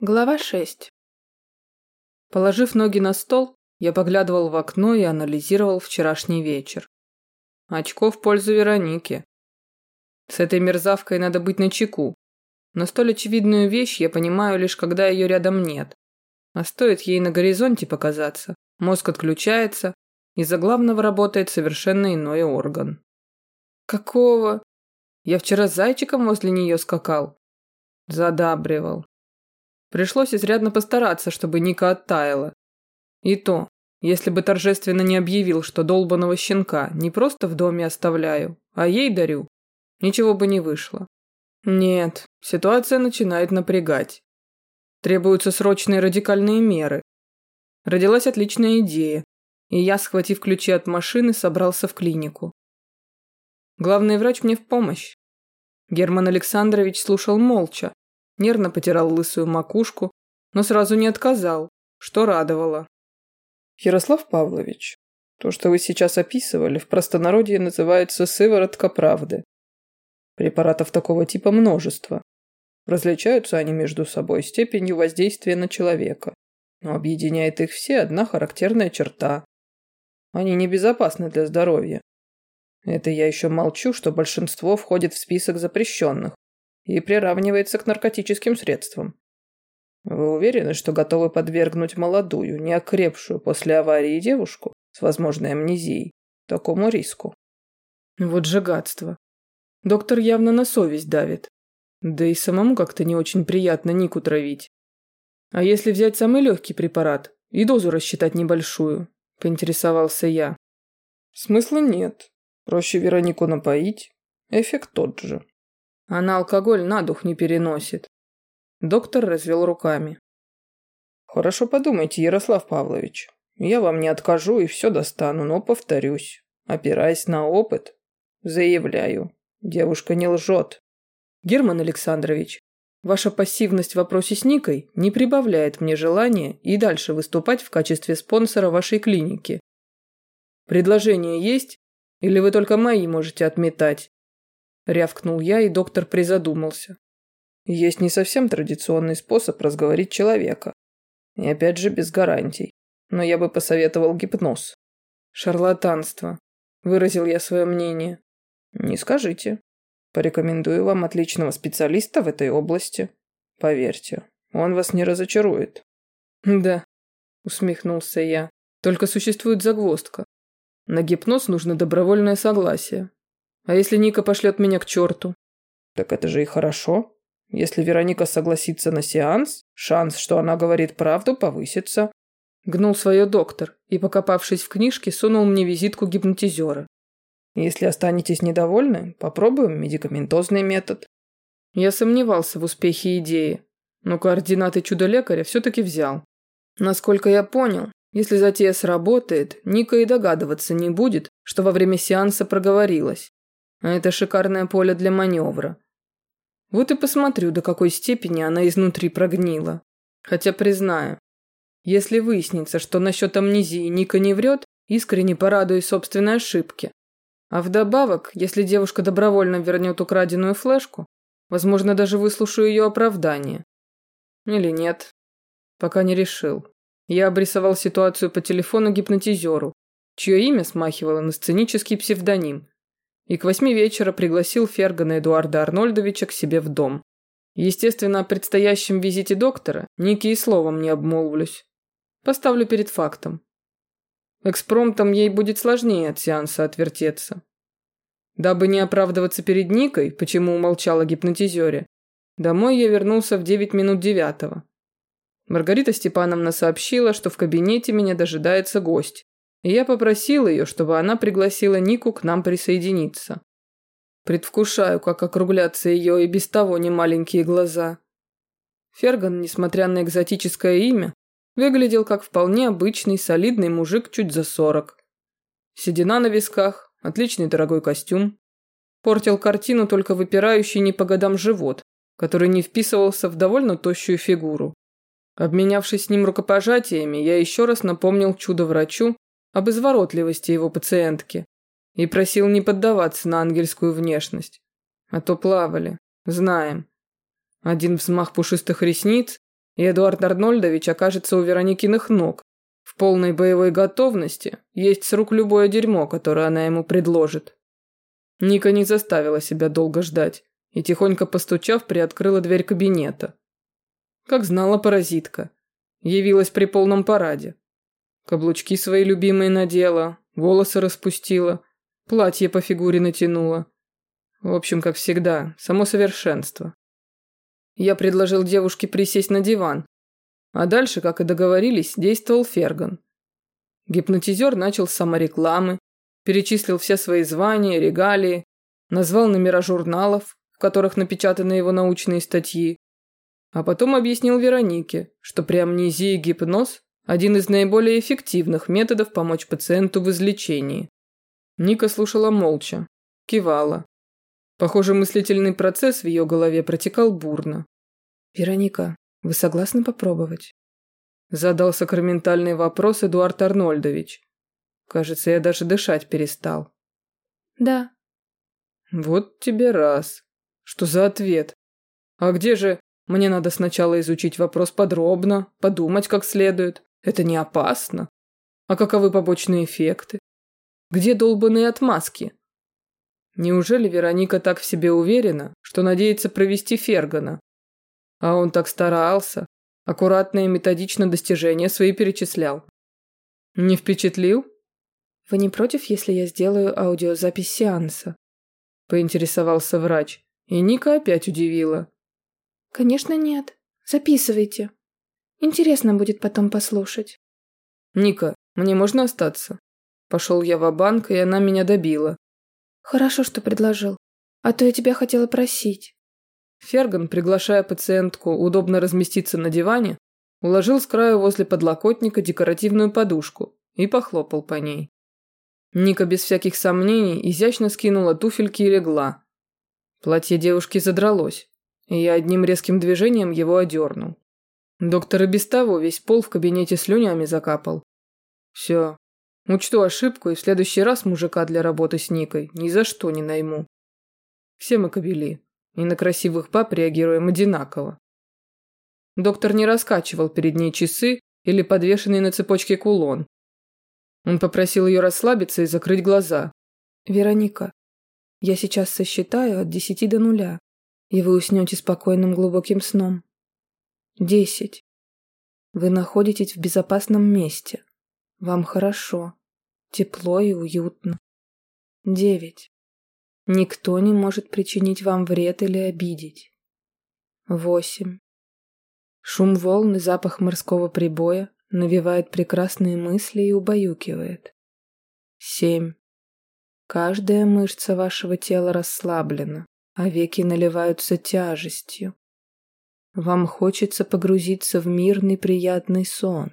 Глава 6. Положив ноги на стол, я поглядывал в окно и анализировал вчерашний вечер. Очко в пользу Вероники. С этой мерзавкой надо быть начеку. Но столь очевидную вещь я понимаю лишь когда ее рядом нет. А стоит ей на горизонте показаться, мозг отключается, и за главного работает совершенно иной орган. Какого? Я вчера с зайчиком возле нее скакал. Задабривал. Пришлось изрядно постараться, чтобы Ника оттаяла. И то, если бы торжественно не объявил, что долбаного щенка не просто в доме оставляю, а ей дарю, ничего бы не вышло. Нет, ситуация начинает напрягать. Требуются срочные радикальные меры. Родилась отличная идея, и я, схватив ключи от машины, собрался в клинику. Главный врач мне в помощь. Герман Александрович слушал молча, нервно потирал лысую макушку, но сразу не отказал, что радовало. Ярослав Павлович, то, что вы сейчас описывали, в простонародье называется сыворотка правды. Препаратов такого типа множество. Различаются они между собой степенью воздействия на человека, но объединяет их все одна характерная черта. Они небезопасны для здоровья. Это я еще молчу, что большинство входит в список запрещенных, и приравнивается к наркотическим средствам. Вы уверены, что готовы подвергнуть молодую, неокрепшую после аварии девушку с возможной амнезией такому риску? Вот же гадство. Доктор явно на совесть давит. Да и самому как-то не очень приятно Нику травить. А если взять самый легкий препарат и дозу рассчитать небольшую? Поинтересовался я. Смысла нет. Проще Веронику напоить. Эффект тот же. Она алкоголь на дух не переносит. Доктор развел руками. Хорошо подумайте, Ярослав Павлович. Я вам не откажу и все достану, но повторюсь, опираясь на опыт, заявляю, девушка не лжет. Герман Александрович, ваша пассивность в вопросе с Никой не прибавляет мне желания и дальше выступать в качестве спонсора вашей клиники. Предложение есть? Или вы только мои можете отметать? Рявкнул я, и доктор призадумался. Есть не совсем традиционный способ разговорить человека. И опять же без гарантий. Но я бы посоветовал гипноз. Шарлатанство. Выразил я свое мнение. Не скажите. Порекомендую вам отличного специалиста в этой области. Поверьте, он вас не разочарует. Да, усмехнулся я. Только существует загвоздка. На гипноз нужно добровольное согласие. А если Ника пошлет меня к черту? Так это же и хорошо. Если Вероника согласится на сеанс, шанс, что она говорит правду, повысится. Гнул свое доктор и, покопавшись в книжке, сунул мне визитку гипнотизера. Если останетесь недовольны, попробуем медикаментозный метод. Я сомневался в успехе идеи, но координаты чудо-лекаря все-таки взял. Насколько я понял, если затея сработает, Ника и догадываться не будет, что во время сеанса проговорилась. А это шикарное поле для маневра. Вот и посмотрю, до какой степени она изнутри прогнила. Хотя признаю, если выяснится, что насчет амнезии Ника не врет, искренне порадуюсь собственной ошибке. А вдобавок, если девушка добровольно вернет украденную флешку, возможно, даже выслушаю ее оправдание. Или нет. Пока не решил. Я обрисовал ситуацию по телефону гипнотизеру, чье имя смахивало на сценический псевдоним, и к восьми вечера пригласил Фергана Эдуарда Арнольдовича к себе в дом. Естественно, о предстоящем визите доктора Ники и словом не обмолвлюсь. Поставлю перед фактом. Экспромтом ей будет сложнее от сеанса отвертеться. Дабы не оправдываться перед Никой, почему умолчал о гипнотизере, домой я вернулся в девять минут девятого. Маргарита Степановна сообщила, что в кабинете меня дожидается гость, и я попросил ее, чтобы она пригласила Нику к нам присоединиться. Предвкушаю, как округлятся ее и без того немаленькие глаза. Ферган, несмотря на экзотическое имя, выглядел как вполне обычный солидный мужик чуть за сорок. Седина на висках, отличный дорогой костюм. Портил картину только выпирающий не по годам живот, который не вписывался в довольно тощую фигуру. Обменявшись с ним рукопожатиями, я еще раз напомнил чудо-врачу, об изворотливости его пациентки и просил не поддаваться на ангельскую внешность. А то плавали, знаем. Один взмах пушистых ресниц, и Эдуард Арнольдович окажется у Вероникиных ног, в полной боевой готовности есть с рук любое дерьмо, которое она ему предложит. Ника не заставила себя долго ждать и, тихонько постучав, приоткрыла дверь кабинета. Как знала паразитка. Явилась при полном параде. Каблучки свои любимые надела, волосы распустила, платье по фигуре натянула. В общем, как всегда, само совершенство. Я предложил девушке присесть на диван, а дальше, как и договорились, действовал Ферган. Гипнотизер начал с саморекламы, перечислил все свои звания, регалии, назвал номера журналов, в которых напечатаны его научные статьи, а потом объяснил Веронике, что при амнезии гипноз – один из наиболее эффективных методов помочь пациенту в излечении. Ника слушала молча, кивала. Похоже, мыслительный процесс в ее голове протекал бурно. «Вероника, вы согласны попробовать?» Задал сакраментальный вопрос Эдуард Арнольдович. Кажется, я даже дышать перестал. «Да». «Вот тебе раз. Что за ответ? А где же мне надо сначала изучить вопрос подробно, подумать как следует. Это не опасно. А каковы побочные эффекты? Где долбанные отмазки? Неужели Вероника так в себе уверена, что надеется провести Фергана? А он так старался, аккуратно и методично достижения свои перечислял. Не впечатлил? Вы не против, если я сделаю аудиозапись сеанса? Поинтересовался врач, и Ника опять удивила. «Конечно нет. Записывайте. Интересно будет потом послушать». «Ника, мне можно остаться?» Пошел я в банк и она меня добила. «Хорошо, что предложил. А то я тебя хотела просить». Ферган, приглашая пациентку удобно разместиться на диване, уложил с краю возле подлокотника декоративную подушку и похлопал по ней. Ника без всяких сомнений изящно скинула туфельки и легла. Платье девушки задралось и я одним резким движением его одернул. Доктор и без того весь пол в кабинете слюнями закапал. Все. Учту ошибку и в следующий раз мужика для работы с Никой ни за что не найму. Все мы кобели, и на красивых баб реагируем одинаково. Доктор не раскачивал перед ней часы или подвешенный на цепочке кулон. Он попросил ее расслабиться и закрыть глаза. «Вероника, я сейчас сосчитаю от десяти до нуля и вы уснете спокойным глубоким сном. Десять. Вы находитесь в безопасном месте. Вам хорошо, тепло и уютно. Девять. Никто не может причинить вам вред или обидеть. Восемь. Шум волн и запах морского прибоя навевает прекрасные мысли и убаюкивает. Семь. Каждая мышца вашего тела расслаблена а веки наливаются тяжестью. Вам хочется погрузиться в мирный приятный сон.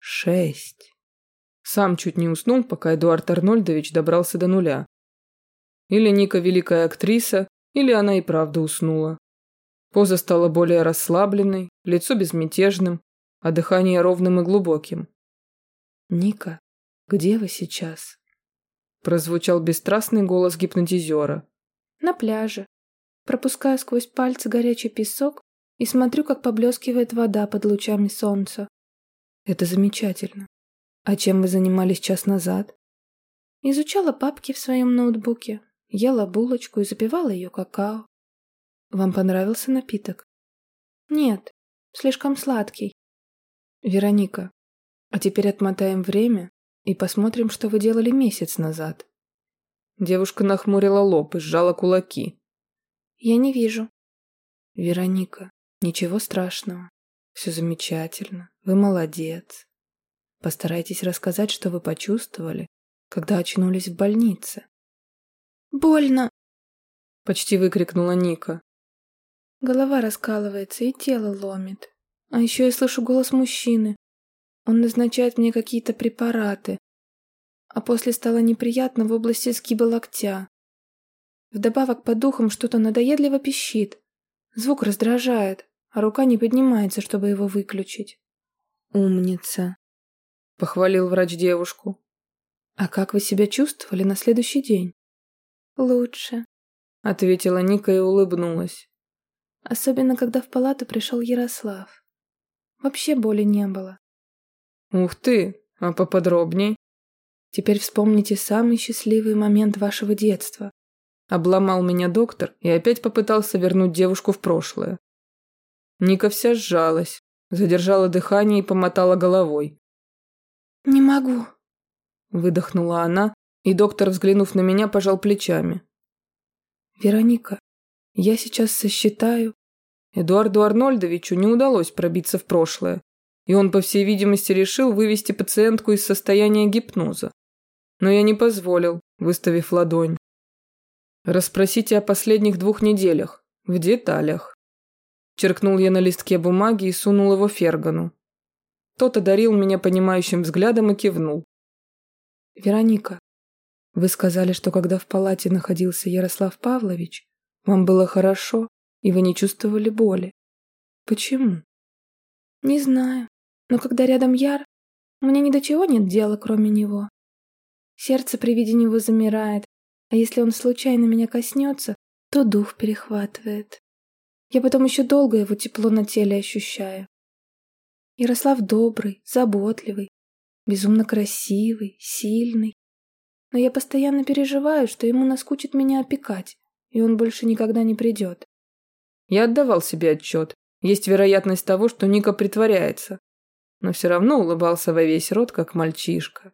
Шесть. Сам чуть не уснул, пока Эдуард Арнольдович добрался до нуля. Или Ника великая актриса, или она и правда уснула. Поза стала более расслабленной, лицо безмятежным, а дыхание ровным и глубоким. «Ника, где вы сейчас?» Прозвучал бесстрастный голос гипнотизера. На пляже. Пропускаю сквозь пальцы горячий песок и смотрю, как поблескивает вода под лучами солнца. Это замечательно. А чем вы занимались час назад? Изучала папки в своем ноутбуке, ела булочку и запивала ее какао. Вам понравился напиток? Нет, слишком сладкий. Вероника, а теперь отмотаем время и посмотрим, что вы делали месяц назад. Девушка нахмурила лоб и сжала кулаки. «Я не вижу». «Вероника, ничего страшного. Все замечательно. Вы молодец. Постарайтесь рассказать, что вы почувствовали, когда очнулись в больнице». «Больно!» — почти выкрикнула Ника. Голова раскалывается и тело ломит. А еще я слышу голос мужчины. Он назначает мне какие-то препараты а после стало неприятно в области сгиба локтя. Вдобавок по духам что-то надоедливо пищит. Звук раздражает, а рука не поднимается, чтобы его выключить. «Умница», — похвалил врач девушку. «А как вы себя чувствовали на следующий день?» «Лучше», — ответила Ника и улыбнулась. «Особенно, когда в палату пришел Ярослав. Вообще боли не было. Ух ты, а поподробней? Теперь вспомните самый счастливый момент вашего детства. Обломал меня доктор и опять попытался вернуть девушку в прошлое. Ника вся сжалась, задержала дыхание и помотала головой. «Не могу», – выдохнула она, и доктор, взглянув на меня, пожал плечами. «Вероника, я сейчас сосчитаю». Эдуарду Арнольдовичу не удалось пробиться в прошлое, и он, по всей видимости, решил вывести пациентку из состояния гипноза. Но я не позволил, выставив ладонь. Расспросите о последних двух неделях, в деталях. Черкнул я на листке бумаги и сунул его Фергану. Тот одарил меня понимающим взглядом и кивнул. «Вероника, вы сказали, что когда в палате находился Ярослав Павлович, вам было хорошо, и вы не чувствовали боли. Почему? Не знаю, но когда рядом Яр, мне ни до чего нет дела, кроме него. Сердце при виде него замирает, а если он случайно меня коснется, то дух перехватывает. Я потом еще долго его тепло на теле ощущаю. Ярослав добрый, заботливый, безумно красивый, сильный. Но я постоянно переживаю, что ему наскучит меня опекать, и он больше никогда не придет. Я отдавал себе отчет. Есть вероятность того, что Ника притворяется. Но все равно улыбался во весь рот, как мальчишка.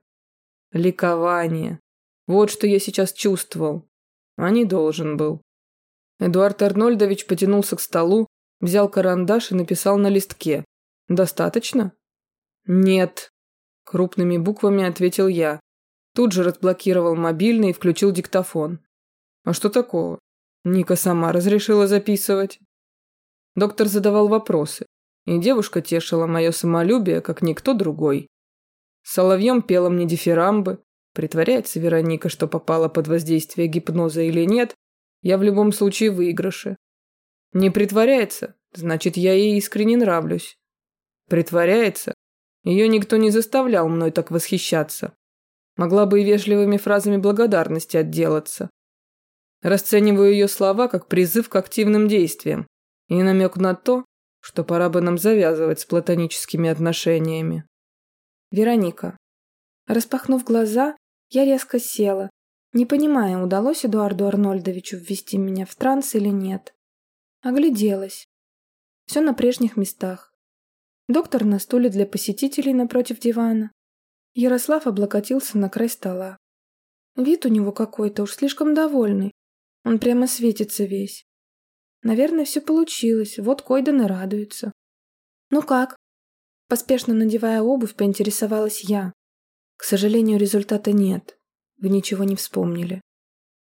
Ликование. Вот что я сейчас чувствовал. А не должен был. Эдуард Арнольдович потянулся к столу, взял карандаш и написал на листке. «Достаточно?» «Нет», – крупными буквами ответил я. Тут же разблокировал мобильный и включил диктофон. «А что такого? Ника сама разрешила записывать». Доктор задавал вопросы, и девушка тешила мое самолюбие, как никто другой. Соловьем пела мне дифирамбы, притворяется Вероника, что попала под воздействие гипноза или нет, я в любом случае выигрыше. Не притворяется, значит, я ей искренне нравлюсь. Притворяется, ее никто не заставлял мной так восхищаться. Могла бы и вежливыми фразами благодарности отделаться. Расцениваю ее слова как призыв к активным действиям и намек на то, что пора бы нам завязывать с платоническими отношениями. Вероника. Распахнув глаза, я резко села, не понимая, удалось Эдуарду Арнольдовичу ввести меня в транс или нет. Огляделась. Все на прежних местах. Доктор на стуле для посетителей напротив дивана. Ярослав облокотился на край стола. Вид у него какой-то уж слишком довольный. Он прямо светится весь. Наверное, все получилось, вот Койден и радуется. «Ну как?» Поспешно надевая обувь, поинтересовалась я. К сожалению, результата нет. Вы ничего не вспомнили.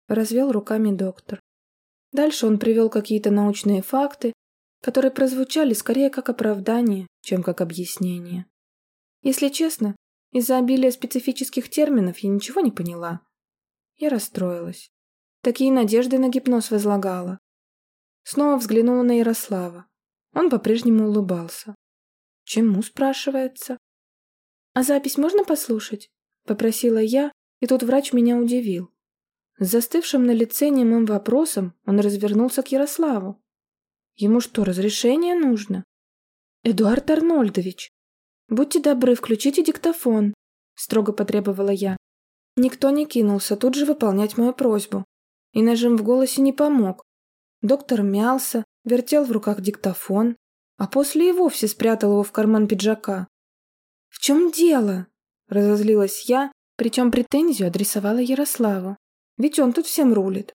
Развел руками доктор. Дальше он привел какие-то научные факты, которые прозвучали скорее как оправдание, чем как объяснение. Если честно, из-за обилия специфических терминов я ничего не поняла. Я расстроилась. Такие надежды на гипноз возлагала. Снова взглянула на Ярослава. Он по-прежнему улыбался. Чему, спрашивается? А запись можно послушать? Попросила я, и тут врач меня удивил. С застывшим на лице немым вопросом он развернулся к Ярославу. Ему что, разрешение нужно? Эдуард Арнольдович, будьте добры, включите диктофон, строго потребовала я. Никто не кинулся тут же выполнять мою просьбу. И нажим в голосе не помог. Доктор мялся, вертел в руках диктофон, а после и вовсе спрятал его в карман пиджака. «В чем дело?» – разозлилась я, причем претензию адресовала Ярославу. Ведь он тут всем рулит.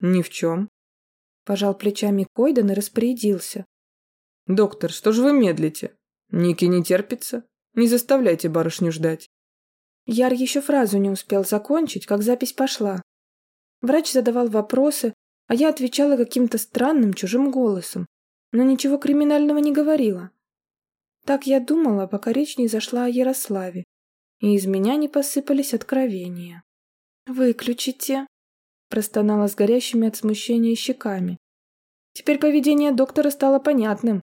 «Ни в чем», – пожал плечами Койден и распорядился. «Доктор, что же вы медлите? Ники не терпится? Не заставляйте барышню ждать». Яр еще фразу не успел закончить, как запись пошла. Врач задавал вопросы, а я отвечала каким-то странным чужим голосом, но ничего криминального не говорила. Так я думала, пока речь не зашла о Ярославе, и из меня не посыпались откровения. «Выключите», – простонала с горящими от смущения щеками. Теперь поведение доктора стало понятным.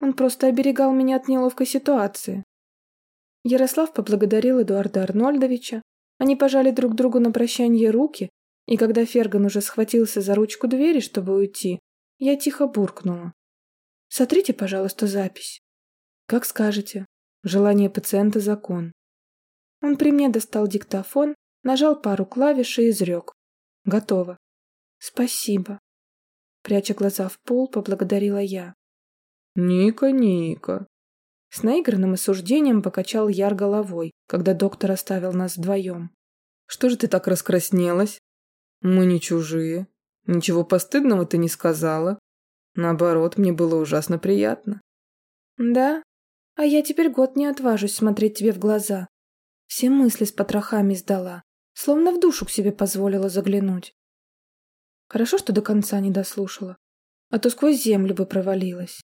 Он просто оберегал меня от неловкой ситуации. Ярослав поблагодарил Эдуарда Арнольдовича. Они пожали друг другу на прощание руки, и когда Ферган уже схватился за ручку двери, чтобы уйти, я тихо буркнула. Сотрите, пожалуйста, запись. Как скажете. Желание пациента – закон. Он при мне достал диктофон, нажал пару клавиш и изрек. Готово. Спасибо. Пряча глаза в пол, поблагодарила я. Ника, Ника. С наигранным осуждением покачал Яр головой, когда доктор оставил нас вдвоем. Что же ты так раскраснелась? Мы не чужие. Ничего постыдного ты не сказала. Наоборот, мне было ужасно приятно. Да? А я теперь год не отважусь смотреть тебе в глаза. Все мысли с потрохами сдала, словно в душу к себе позволила заглянуть. Хорошо, что до конца не дослушала, а то сквозь землю бы провалилась.